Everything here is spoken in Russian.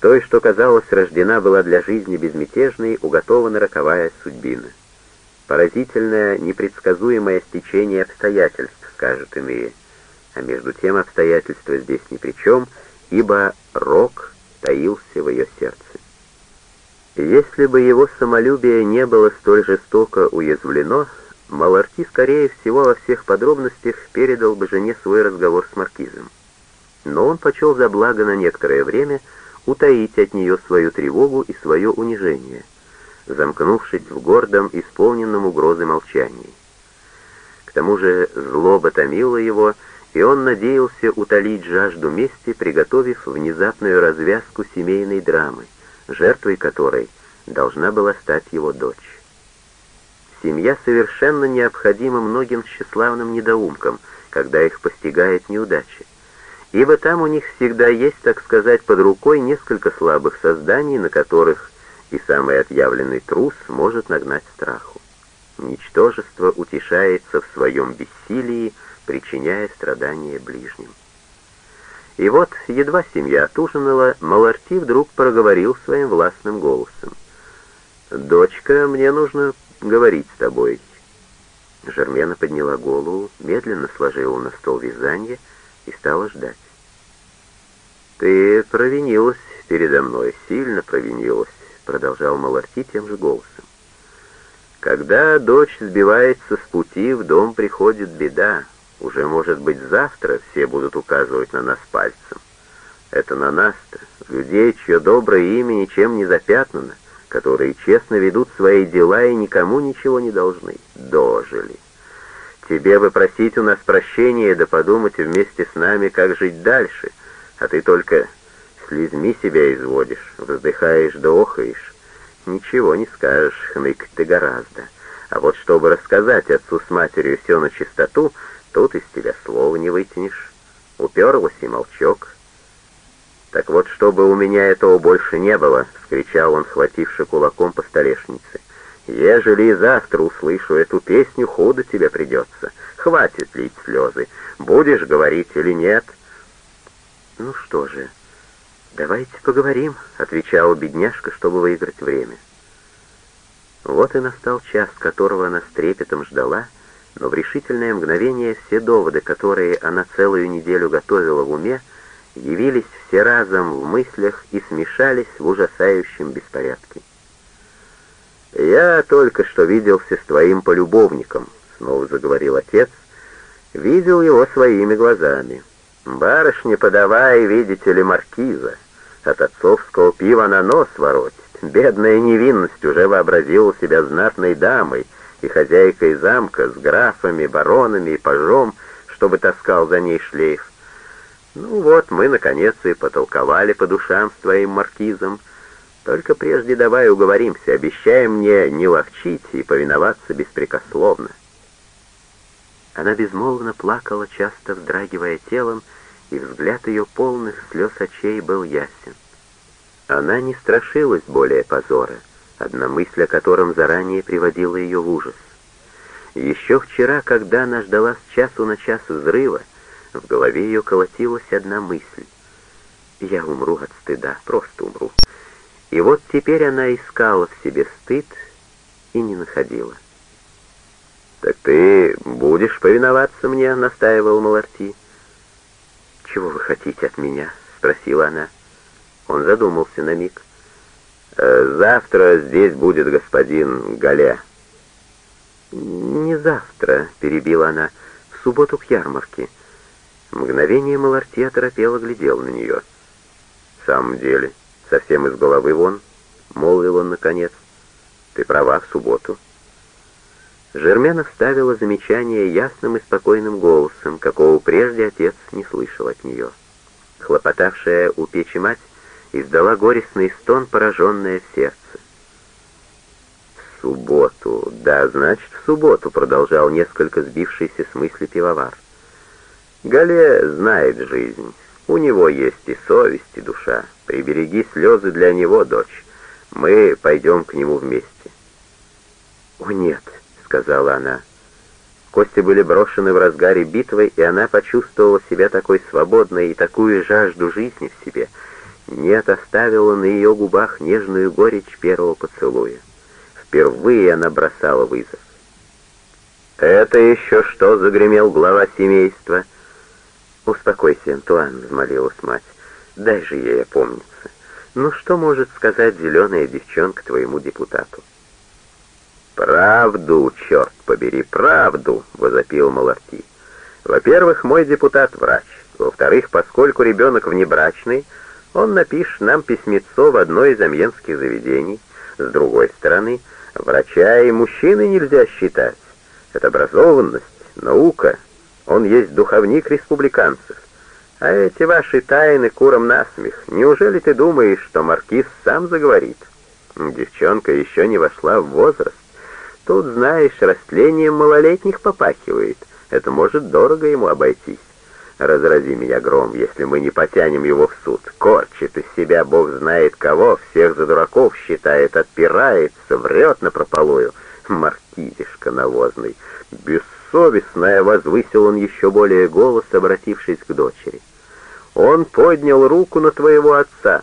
Той, что, казалось, рождена была для жизни безмятежной, уготована роковая судьбина. Поразительное, непредсказуемое стечение обстоятельств, скажут иные. А между тем обстоятельства здесь ни при чем, ибо рок таился в ее сердце. Если бы его самолюбие не было столь жестоко уязвлено, Маларти, скорее всего, во всех подробностях передал бы жене свой разговор с маркизом. Но он почел за благо на некоторое время утаить от нее свою тревогу и свое унижение, замкнувшись в гордом, исполненном угрозы молчании. К тому же злоба томила его, и он надеялся утолить жажду мести, приготовив внезапную развязку семейной драмы, жертвой которой должна была стать его дочь. Семья совершенно необходима многим тщеславным недоумкам, когда их постигает неудача. Ибо там у них всегда есть, так сказать, под рукой несколько слабых созданий, на которых и самый отъявленный трус может нагнать страху. Ничтожество утешается в своем бессилии, причиняя страдания ближним. И вот, едва семья отужинала, Маларти вдруг проговорил своим властным голосом. «Дочка, мне нужно говорить с тобой». Жермена подняла голову, медленно сложила на стол вязание и стала ждать. «Ты провинилась передо мной, сильно провинилась», — продолжал Маларти тем же голосом. «Когда дочь сбивается с пути, в дом приходит беда. Уже, может быть, завтра все будут указывать на нас пальцем. Это на нас-то, людей, чье доброе имя ничем не запятнано которые честно ведут свои дела и никому ничего не должны. Дожили. Тебе бы просить у нас прощения, да подумать вместе с нами, как жить дальше, а ты только слезми себя изводишь, вздыхаешь да охаешь. Ничего не скажешь, хнык ты гораздо. А вот чтобы рассказать отцу с матерью все на чистоту, тут из тебя слова не вытянешь. Уперлась и молчок. «Так вот, чтобы у меня этого больше не было!» — вскричал он, схвативши кулаком по столешнице. «Ежели завтра услышу эту песню, худо тебе придется. Хватит лить слезы. Будешь говорить или нет?» «Ну что же, давайте поговорим», — отвечала бедняжка, чтобы выиграть время. Вот и настал час, которого она с трепетом ждала, но в решительное мгновение все доводы, которые она целую неделю готовила в уме, — явились все разом в мыслях и смешались в ужасающем беспорядке. «Я только что виделся с твоим полюбовником», — снова заговорил отец, — «видел его своими глазами. Барышня, подавай, видите ли, маркиза, от отцовского пива на нос воротит. Бедная невинность уже вообразила себя знатной дамой и хозяйкой замка с графами, баронами и пажом, чтобы таскал за ней шлейф. Ну вот, мы, наконец, и потолковали по душам с твоим маркизом. Только прежде давай уговоримся, обещай мне не ловчить и повиноваться беспрекословно. Она безмолвно плакала, часто вздрагивая телом, и взгляд ее полных слез очей был ясен. Она не страшилась более позора, одна мысль о котором заранее приводила ее в ужас. Еще вчера, когда она ждала с часу на час взрыва, в голове ее колотилась одна мысль. «Я умру от стыда, просто умру». И вот теперь она искала в себе стыд и не находила. «Так ты будешь повиноваться мне?» — настаивал Маларти. «Чего вы хотите от меня?» — спросила она. Он задумался на миг. «Э, «Завтра здесь будет господин Галя». «Не завтра», — перебила она, — «в субботу к ярмарке. Мгновение Маларти оторопело глядел на нее. «В самом деле, совсем из головы вон», — молвил он наконец. «Ты права, в субботу». Жермена вставила замечание ясным и спокойным голосом, какого прежде отец не слышал от нее. Хлопотавшая у печи мать издала горестный стон, пораженное в сердце. «В субботу, да, значит, в субботу», — продолжал несколько сбившийся с мысли пивовар. Гале знает жизнь. У него есть и совесть, и душа. Прибереги слезы для него, дочь. Мы пойдем к нему вместе. «О, нет», — сказала она. Кости были брошены в разгаре битвы, и она почувствовала себя такой свободной и такую жажду жизни в себе. Нет, оставила на ее губах нежную горечь первого поцелуя. Впервые она бросала вызов. «Это еще что?» — загремел глава семейства. «Успокойся, Антуан», — взмолилась мать. «Дай же ей опомниться. Ну что может сказать зеленая девчонка твоему депутату?» «Правду, черт побери, правду!» — возопил Маларти. «Во-первых, мой депутат — врач. Во-вторых, поскольку ребенок внебрачный, он напишет нам письмецо в одно из амьенских заведений. С другой стороны, врача и мужчины нельзя считать. Это образованность, наука. Он есть духовник республиканцев. А эти ваши тайны куром насмех. Неужели ты думаешь, что маркиз сам заговорит? Девчонка еще не вошла в возраст. Тут, знаешь, растлением малолетних попахивает. Это может дорого ему обойтись. Разрази меня гром, если мы не потянем его в суд. Корчит из себя бог знает кого, всех за дураков считает, отпирается, врет напропалую. Маркизишка навозный. Бессовестная, возвысил он еще более голос, обратившись к дочери. Он поднял руку на твоего отца.